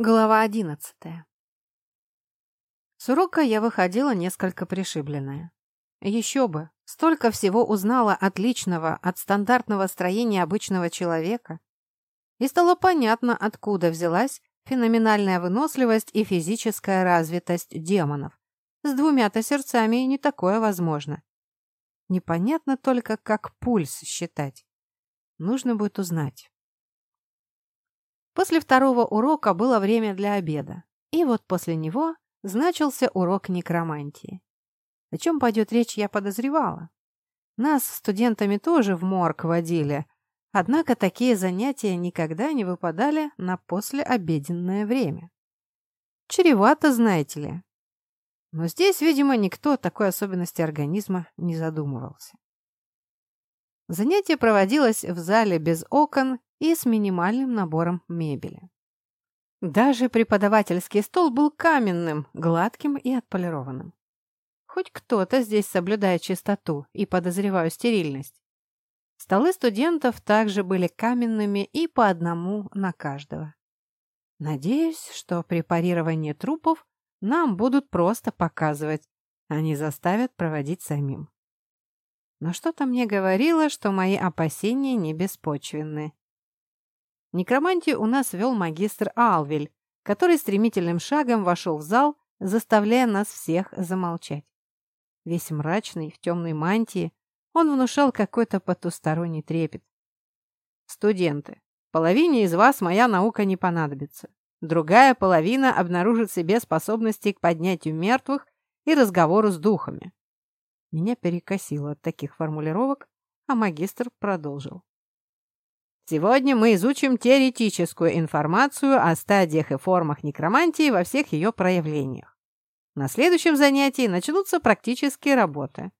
Глава одиннадцатая. С урока я выходила несколько пришибленная. Еще бы, столько всего узнала отличного от стандартного строения обычного человека. И стало понятно, откуда взялась феноменальная выносливость и физическая развитость демонов. С двумя-то сердцами не такое возможно. Непонятно только, как пульс считать. Нужно будет узнать. После второго урока было время для обеда. И вот после него значился урок некромантии. О чем пойдет речь, я подозревала. Нас студентами тоже в морг водили, однако такие занятия никогда не выпадали на послеобеденное время. Чревато, знаете ли. Но здесь, видимо, никто такой особенности организма не задумывался. Занятие проводилось в зале без окон и с минимальным набором мебели. Даже преподавательский стол был каменным, гладким и отполированным. Хоть кто-то здесь соблюдает чистоту и, подозреваю, стерильность. Столы студентов также были каменными и по одному на каждого. Надеюсь, что препарирование трупов нам будут просто показывать, а не заставят проводить самим. Но что-то мне говорило, что мои опасения не беспочвенны. Некромантию у нас вел магистр Алвель, который стремительным шагом вошел в зал, заставляя нас всех замолчать. Весь мрачный, в темной мантии, он внушал какой-то потусторонний трепет. «Студенты, половине из вас моя наука не понадобится. Другая половина обнаружит себе способности к поднятию мертвых и разговору с духами». Меня перекосило от таких формулировок, а магистр продолжил. Сегодня мы изучим теоретическую информацию о стадиях и формах некромантии во всех ее проявлениях. На следующем занятии начнутся практические работы.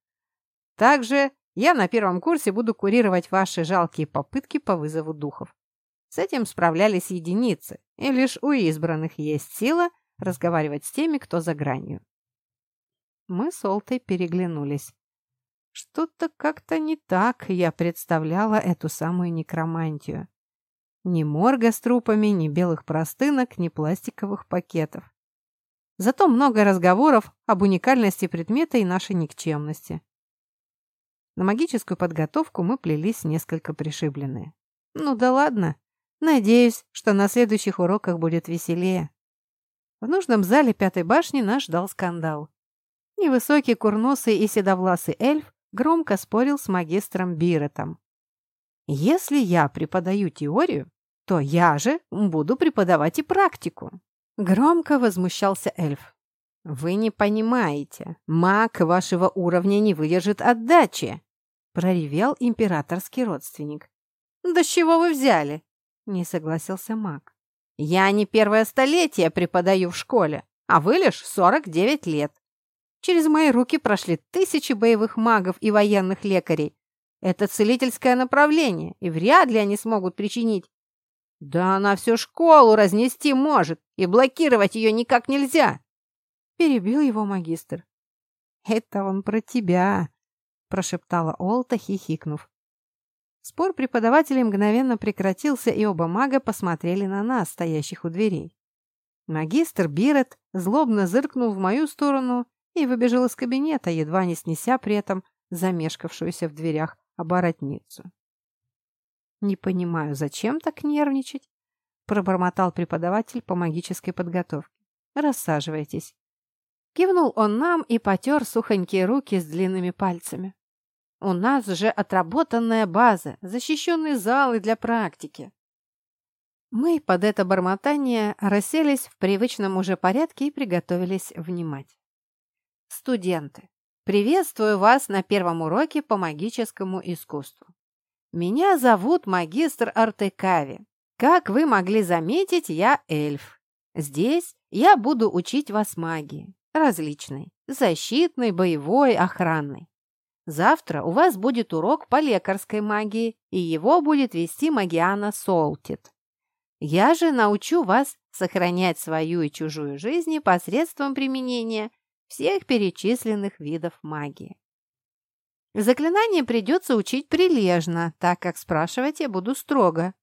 Также я на первом курсе буду курировать ваши жалкие попытки по вызову духов. С этим справлялись единицы, и лишь у избранных есть сила разговаривать с теми, кто за гранью. Мы с Олтой переглянулись. Что-то как-то не так я представляла эту самую некромантию. Ни морга с трупами, ни белых простынок, ни пластиковых пакетов. Зато много разговоров об уникальности предмета и нашей никчемности. На магическую подготовку мы плелись несколько пришибленные. Ну да ладно. Надеюсь, что на следующих уроках будет веселее. В нужном зале пятой башни нас ждал скандал. Невысокий, курносый и седовласый эльф громко спорил с магистром Биретом. «Если я преподаю теорию, то я же буду преподавать и практику», — громко возмущался эльф. «Вы не понимаете, маг вашего уровня не выдержит отдачи», — проревел императорский родственник. «Да с чего вы взяли?» — не согласился маг. «Я не первое столетие преподаю в школе, а вы лишь сорок девять лет. Через мои руки прошли тысячи боевых магов и военных лекарей. Это целительское направление, и вряд ли они смогут причинить. Да она всю школу разнести может, и блокировать ее никак нельзя. Перебил его магистр. Это он про тебя, прошептала Олта, хихикнув. Спор преподавателей мгновенно прекратился, и оба мага посмотрели на нас, стоящих у дверей. Магистр Бирет злобно зыркнул в мою сторону и выбежал из кабинета, едва не снеся при этом замешкавшуюся в дверях оборотницу. «Не понимаю, зачем так нервничать?» — пробормотал преподаватель по магической подготовке. «Рассаживайтесь». Кивнул он нам и потер сухонькие руки с длинными пальцами. «У нас же отработанная база, защищенные залы для практики». Мы под это бормотание расселись в привычном уже порядке и приготовились внимать. Студенты, приветствую вас на первом уроке по магическому искусству. Меня зовут магистр Артекави. Как вы могли заметить, я эльф. Здесь я буду учить вас магии. Различной. Защитной, боевой, охранной. Завтра у вас будет урок по лекарской магии, и его будет вести Магиана Солтит. Я же научу вас сохранять свою и чужую жизнь посредством применения всех перечисленных видов магии. Заклинание придется учить прилежно, так как спрашивать я буду строго.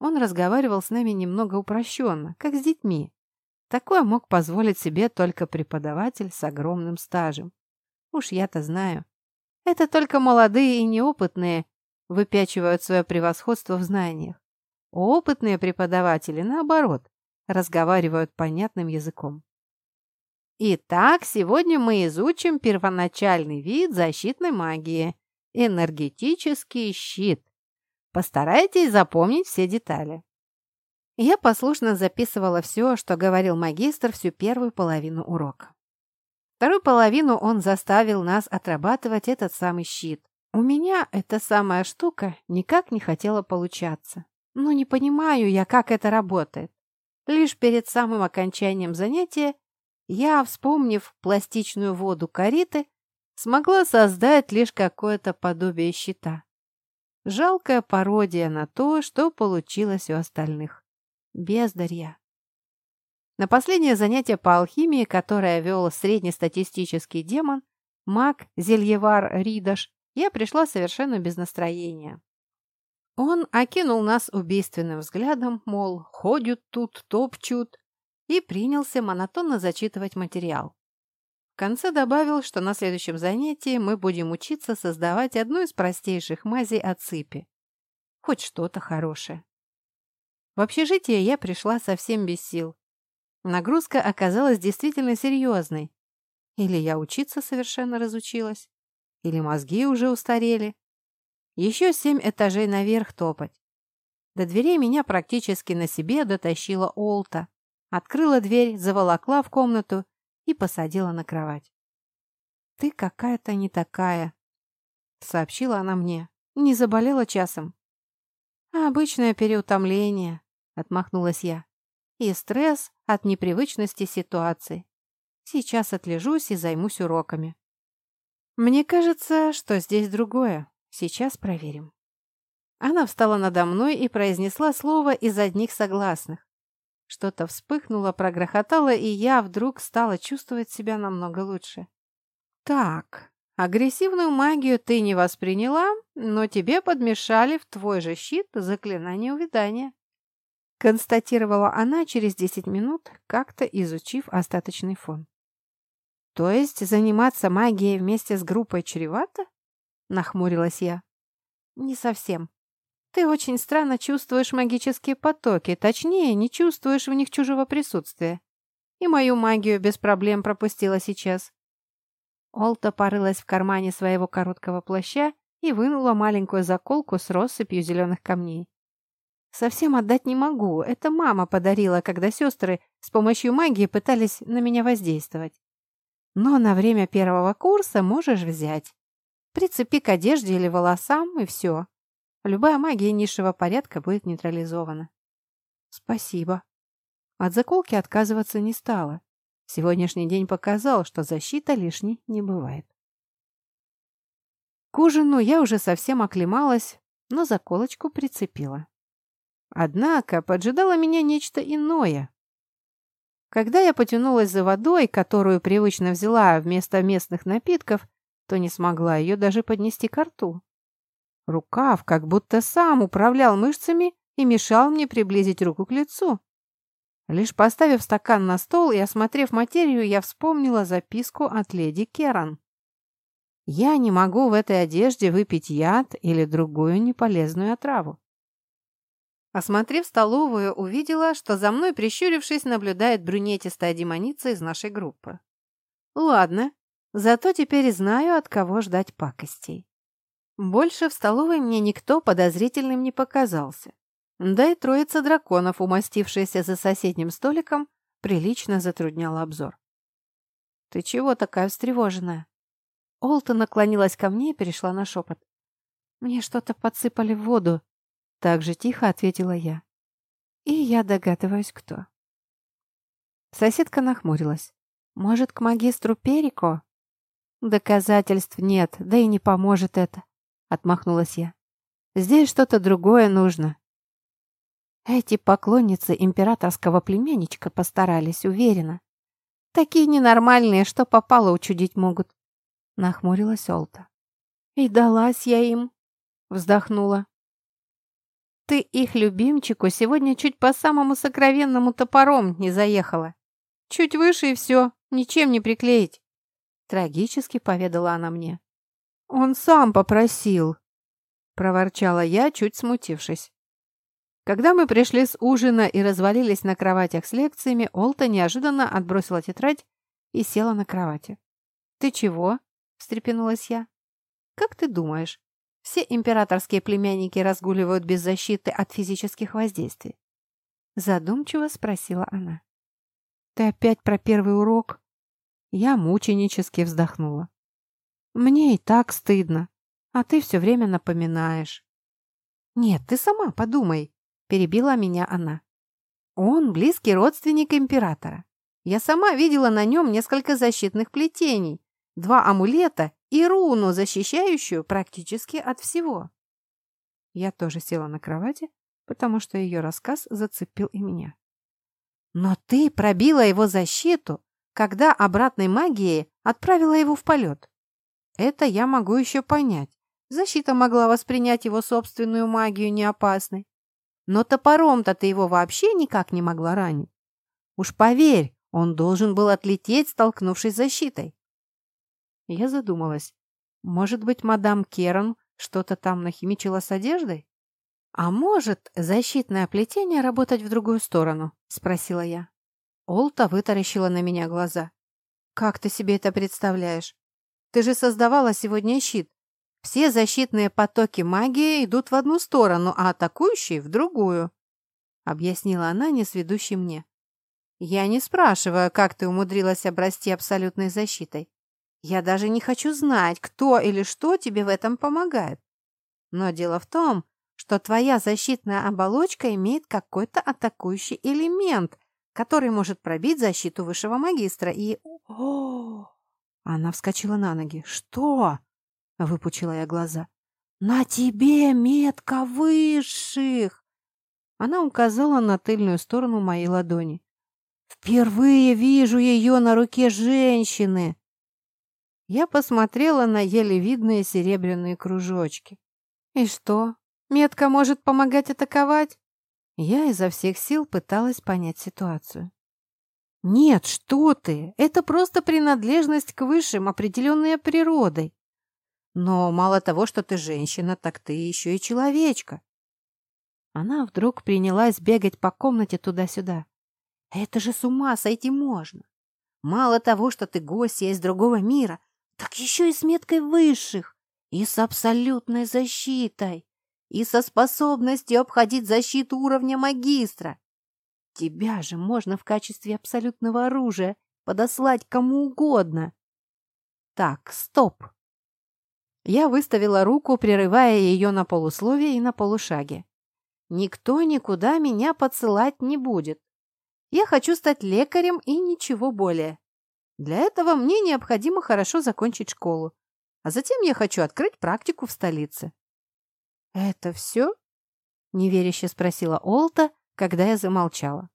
Он разговаривал с нами немного упрощенно, как с детьми. Такое мог позволить себе только преподаватель с огромным стажем. Уж я-то знаю. Это только молодые и неопытные выпячивают свое превосходство в знаниях. Опытные преподаватели, наоборот, разговаривают понятным языком. Итак, сегодня мы изучим первоначальный вид защитной магии – энергетический щит. Постарайтесь запомнить все детали. Я послушно записывала все, что говорил магистр всю первую половину урока. Вторую половину он заставил нас отрабатывать этот самый щит. У меня эта самая штука никак не хотела получаться. Но не понимаю я, как это работает. Лишь перед самым окончанием занятия я, вспомнив пластичную воду кориты, смогла создать лишь какое-то подобие щита. Жалкая пародия на то, что получилось у остальных. Бездарья. На последнее занятие по алхимии, которое вел среднестатистический демон, маг Зельевар Ридаш, я пришла совершенно без настроения. Он окинул нас убийственным взглядом, мол, ходят тут, топчут, и принялся монотонно зачитывать материал. В конце добавил, что на следующем занятии мы будем учиться создавать одну из простейших мазей от сыпи. Хоть что-то хорошее. В общежитие я пришла совсем без сил. Нагрузка оказалась действительно серьезной. Или я учиться совершенно разучилась, или мозги уже устарели. Еще семь этажей наверх топать. До дверей меня практически на себе дотащила Олта. Открыла дверь, заволокла в комнату и посадила на кровать. «Ты какая-то не такая», — сообщила она мне. «Не заболела часом?» «Обычное переутомление», — отмахнулась я. «И стресс от непривычности ситуации. Сейчас отлежусь и займусь уроками». «Мне кажется, что здесь другое. Сейчас проверим». Она встала надо мной и произнесла слово из одних согласных. Что-то вспыхнуло, прогрохотало, и я вдруг стала чувствовать себя намного лучше. «Так, агрессивную магию ты не восприняла, но тебе подмешали в твой же щит заклинание увядания», констатировала она через десять минут, как-то изучив остаточный фон. «То есть заниматься магией вместе с группой чревато?» – нахмурилась я. «Не совсем. Ты очень странно чувствуешь магические потоки, точнее, не чувствуешь в них чужого присутствия. И мою магию без проблем пропустила сейчас. Олта порылась в кармане своего короткого плаща и вынула маленькую заколку с россыпью зеленых камней. Совсем отдать не могу, это мама подарила, когда сестры с помощью магии пытались на меня воздействовать. Но на время первого курса можешь взять. Прицепи к одежде или волосам, и все. Любая магия низшего порядка будет нейтрализована. Спасибо. От заколки отказываться не стала. Сегодняшний день показал, что защита лишней не бывает. К ужину я уже совсем оклемалась, но заколочку прицепила. Однако поджидало меня нечто иное. Когда я потянулась за водой, которую привычно взяла вместо местных напитков, то не смогла ее даже поднести к рту. Рукав как будто сам управлял мышцами и мешал мне приблизить руку к лицу. Лишь поставив стакан на стол и осмотрев материю, я вспомнила записку от леди Керан. «Я не могу в этой одежде выпить яд или другую неполезную отраву». Осмотрев столовую, увидела, что за мной, прищурившись, наблюдает брюнетистая демоница из нашей группы. «Ладно, зато теперь знаю, от кого ждать пакостей». Больше в столовой мне никто подозрительным не показался. Да и троица драконов, умастившаяся за соседним столиком, прилично затрудняла обзор. «Ты чего такая встревоженная?» Олта наклонилась ко мне и перешла на шепот. «Мне что-то подсыпали в воду», — так же тихо ответила я. «И я догадываюсь, кто». Соседка нахмурилась. «Может, к магистру Перико?» «Доказательств нет, да и не поможет это. — отмахнулась я. «Здесь что-то другое нужно». Эти поклонницы императорского племянничка постарались, уверена. Такие ненормальные, что попало учудить могут. Нахмурилась Олта. И далась я им, вздохнула. Ты их любимчику сегодня чуть по самому сокровенному топором не заехала. Чуть выше и все, ничем не приклеить. Трагически поведала она мне. Он сам попросил, проворчала я, чуть смутившись. Когда мы пришли с ужина и развалились на кроватях с лекциями, Олта неожиданно отбросила тетрадь и села на кровати. «Ты чего?» – встрепенулась я. «Как ты думаешь, все императорские племянники разгуливают без защиты от физических воздействий?» Задумчиво спросила она. «Ты опять про первый урок?» Я мученически вздохнула. «Мне и так стыдно, а ты все время напоминаешь». «Нет, ты сама подумай», перебила меня она. Он близкий родственник императора. Я сама видела на нем несколько защитных плетений, два амулета и руну, защищающую практически от всего. Я тоже села на кровати, потому что ее рассказ зацепил и меня. Но ты пробила его защиту, когда обратной магией отправила его в полет. Это я могу еще понять. Защита могла воспринять его собственную магию неопасной. Но топором-то ты его вообще никак не могла ранить. Уж поверь, он должен был отлететь, столкнувшись с защитой. Я задумалась. Может быть, мадам Керн что-то там нахимичила с одеждой? А может, защитное плетение работать в другую сторону? Спросила я. Олта вытаращила на меня глаза. Как ты себе это представляешь? Ты же создавала сегодня щит. Все защитные потоки магии идут в одну сторону, а атакующие — в другую», — объяснила она, не сведущей мне. «Я не спрашиваю, как ты умудрилась обрасти абсолютной защитой. Я даже не хочу знать, кто или что тебе в этом помогает. Но дело в том, что твоя защитная оболочка имеет какой-то атакующий элемент, который может пробить защиту высшего магистра и... О! Она вскочила на ноги. Что? — выпучила я глаза. «На тебе метка высших!» Она указала на тыльную сторону моей ладони. «Впервые вижу ее на руке женщины!» Я посмотрела на еле видные серебряные кружочки. «И что, метка может помогать атаковать?» Я изо всех сил пыталась понять ситуацию. «Нет, что ты! Это просто принадлежность к высшим, определенная природой. Но мало того, что ты женщина, так ты еще и человечка. Она вдруг принялась бегать по комнате туда-сюда. Это же с ума сойти можно. Мало того, что ты гостья из другого мира, так еще и с меткой высших, и с абсолютной защитой, и со способностью обходить защиту уровня магистра. Тебя же можно в качестве абсолютного оружия подослать кому угодно. Так, стоп. Я выставила руку, прерывая ее на полусловие и на полушаге. Никто никуда меня подсылать не будет. Я хочу стать лекарем и ничего более. Для этого мне необходимо хорошо закончить школу, а затем я хочу открыть практику в столице. «Это все?» — неверяще спросила Олта, когда я замолчала.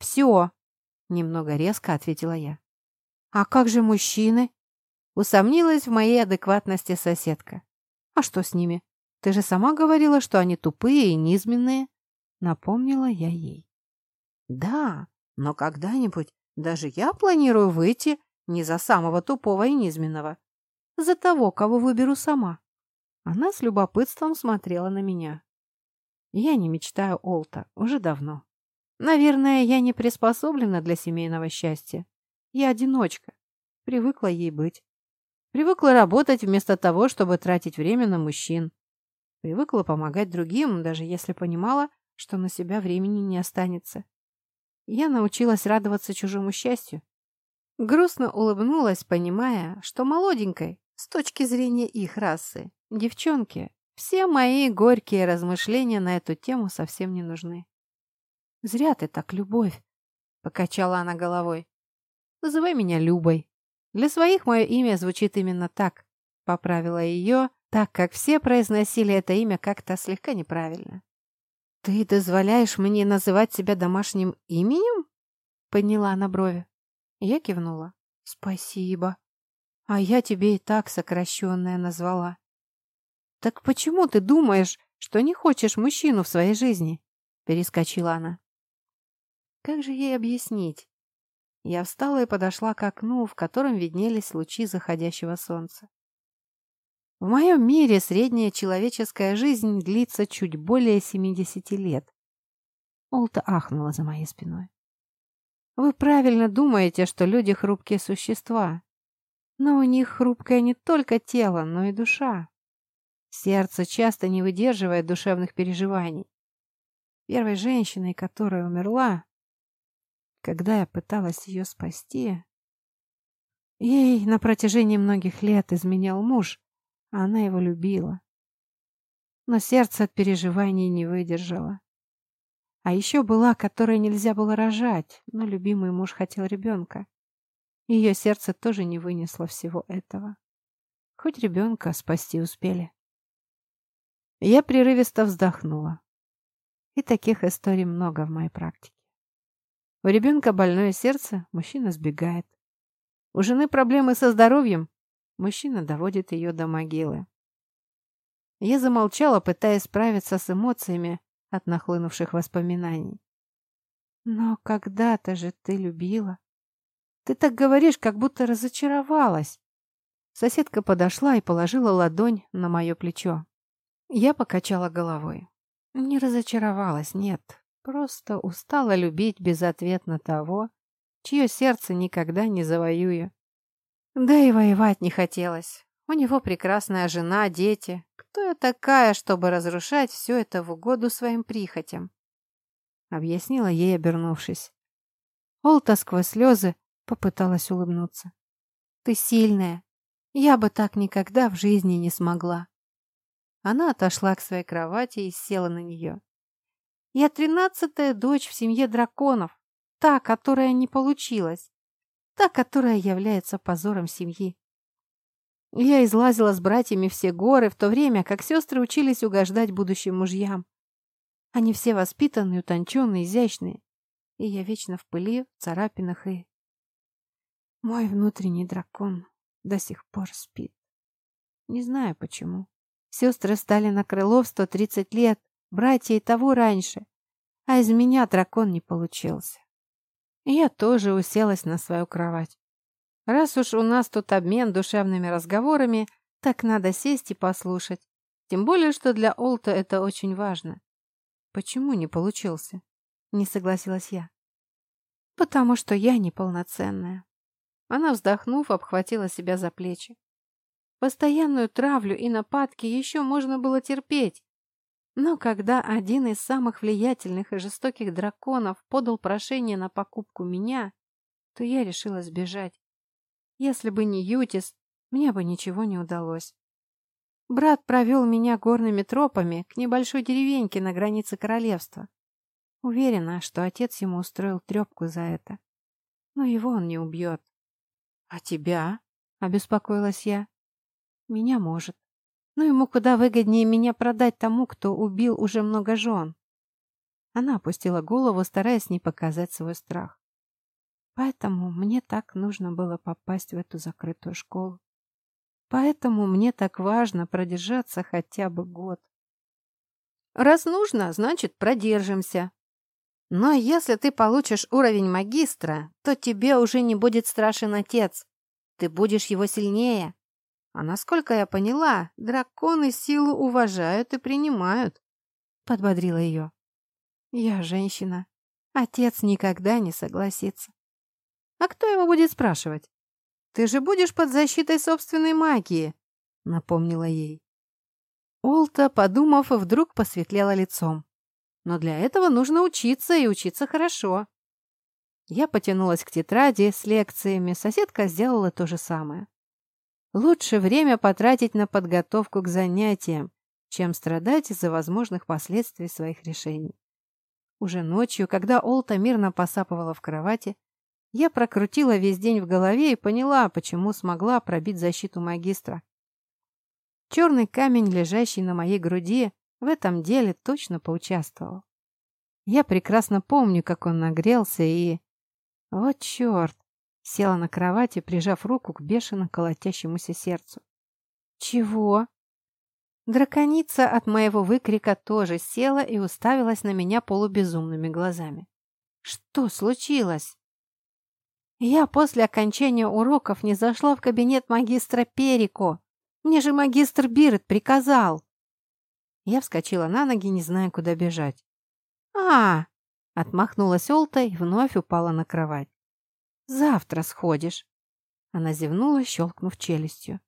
«Все», — немного резко ответила я. «А как же мужчины?» Усомнилась в моей адекватности соседка. «А что с ними? Ты же сама говорила, что они тупые и низменные». Напомнила я ей. «Да, но когда-нибудь даже я планирую выйти не за самого тупого и низменного, за того, кого выберу сама». Она с любопытством смотрела на меня. Я не мечтаю Олта уже давно. Наверное, я не приспособлена для семейного счастья. Я одиночка. Привыкла ей быть. Привыкла работать вместо того, чтобы тратить время на мужчин. Привыкла помогать другим, даже если понимала, что на себя времени не останется. Я научилась радоваться чужому счастью. Грустно улыбнулась, понимая, что молоденькой, с точки зрения их расы, девчонки, все мои горькие размышления на эту тему совсем не нужны. «Зря ты так, Любовь!» — покачала она головой. «Называй меня Любой. Для своих мое имя звучит именно так. Поправила ее, так как все произносили это имя как-то слегка неправильно. «Ты дозволяешь мне называть себя домашним именем?» Подняла она брови. Я кивнула. «Спасибо. А я тебе и так сокращенное назвала». «Так почему ты думаешь, что не хочешь мужчину в своей жизни?» — перескочила она. «Как же ей объяснить?» Я встала и подошла к окну, в котором виднелись лучи заходящего солнца. В моем мире средняя человеческая жизнь длится чуть более 70 лет. Олта ахнула за моей спиной. Вы правильно думаете, что люди хрупкие существа. Но у них хрупкое не только тело, но и душа. Сердце часто не выдерживает душевных переживаний. Первой женщиной, которая умерла, когда я пыталась ее спасти, ей на протяжении многих лет изменял муж, а она его любила. Но сердце от переживаний не выдержало. А еще была, которой нельзя было рожать, но любимый муж хотел ребенка. Ее сердце тоже не вынесло всего этого. Хоть ребенка спасти успели. Я прерывисто вздохнула. И таких историй много в моей практике. У ребенка больное сердце, мужчина сбегает. У жены проблемы со здоровьем, Мужчина доводит ее до могилы. Я замолчала, пытаясь справиться с эмоциями от нахлынувших воспоминаний. «Но когда-то же ты любила. Ты так говоришь, как будто разочаровалась». Соседка подошла и положила ладонь на мое плечо. Я покачала головой. Не разочаровалась, нет. Просто устала любить безответно того, чье сердце никогда не завоюю. Да и воевать не хотелось. У него прекрасная жена, дети. Кто я такая, чтобы разрушать все это в угоду своим прихотям? Объяснила ей, обернувшись. Олта сквозь слезы попыталась улыбнуться. Ты сильная. Я бы так никогда в жизни не смогла. Она отошла к своей кровати и села на нее. Я тринадцатая дочь в семье драконов, та, которая не получилась та, которая является позором семьи. Я излазила с братьями все горы, в то время как сестры учились угождать будущим мужьям. Они все воспитанные, утонченные, изящные. И я вечно в пыли, в царапинах и... Мой внутренний дракон до сих пор спит. Не знаю почему. Сестры стали на крыло в 130 лет, братья и того раньше. А из меня дракон не получился. Я тоже уселась на свою кровать. Раз уж у нас тут обмен душевными разговорами, так надо сесть и послушать. Тем более, что для Олта это очень важно. Почему не получился? Не согласилась я. Потому что я неполноценная. Она, вздохнув, обхватила себя за плечи. Постоянную травлю и нападки еще можно было терпеть. Но когда один из самых влиятельных и жестоких драконов подал прошение на покупку меня, то я решила сбежать. Если бы не Ютис, мне бы ничего не удалось. Брат провел меня горными тропами к небольшой деревеньке на границе королевства. Уверена, что отец ему устроил трепку за это. Но его он не убьет. — А тебя? — обеспокоилась я. — Меня может. Но ему куда выгоднее меня продать тому, кто убил уже много жен. Она опустила голову, стараясь не показать свой страх. Поэтому мне так нужно было попасть в эту закрытую школу. Поэтому мне так важно продержаться хотя бы год. Раз нужно, значит, продержимся. Но если ты получишь уровень магистра, то тебе уже не будет страшен отец. Ты будешь его сильнее. А насколько я поняла, драконы силу уважают и принимают. Подбодрила ее. Я женщина. Отец никогда не согласится. А кто его будет спрашивать? Ты же будешь под защитой собственной магии, напомнила ей. Олта, подумав, вдруг посветлела лицом. Но для этого нужно учиться и учиться хорошо. Я потянулась к тетради с лекциями, соседка сделала то же самое. Лучше время потратить на подготовку к занятиям, чем страдать из-за возможных последствий своих решений. Уже ночью, когда Олта мирно посапывала в кровати, я прокрутила весь день в голове и поняла, почему смогла пробить защиту магистра. Черный камень, лежащий на моей груди, в этом деле точно поучаствовал. Я прекрасно помню, как он нагрелся и... Вот черт! Села на кровати, прижав руку к бешено колотящемуся сердцу. «Чего?» Драконица от моего выкрика тоже села и уставилась на меня полубезумными глазами. Что случилось? Я после окончания уроков не зашла в кабинет магистра Перико. Мне же магистр Бирет приказал. Я вскочила на ноги, не зная, куда бежать. а Отмахнулась Олта и вновь упала на кровать. «Завтра сходишь». Она зевнула, щелкнув челюстью.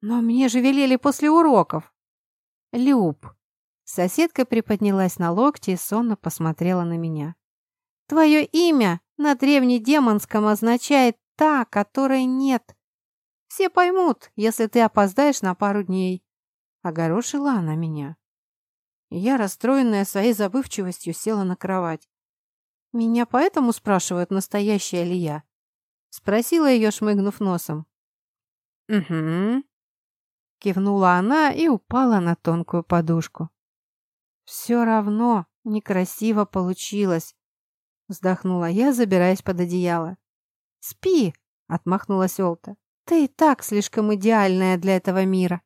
«Но мне же велели после уроков!» «Люб!» Соседка приподнялась на локте и сонно посмотрела на меня. «Твое имя на древнедемонском означает «та, которой нет». Все поймут, если ты опоздаешь на пару дней». Огорошила она меня. Я, расстроенная своей забывчивостью, села на кровать. «Меня поэтому спрашивают, настоящая ли я?» Спросила ее, шмыгнув носом. «Угу», Кивнула она и упала на тонкую подушку. «Все равно некрасиво получилось», — вздохнула я, забираясь под одеяло. «Спи», — отмахнулась Олта. «Ты и так слишком идеальная для этого мира».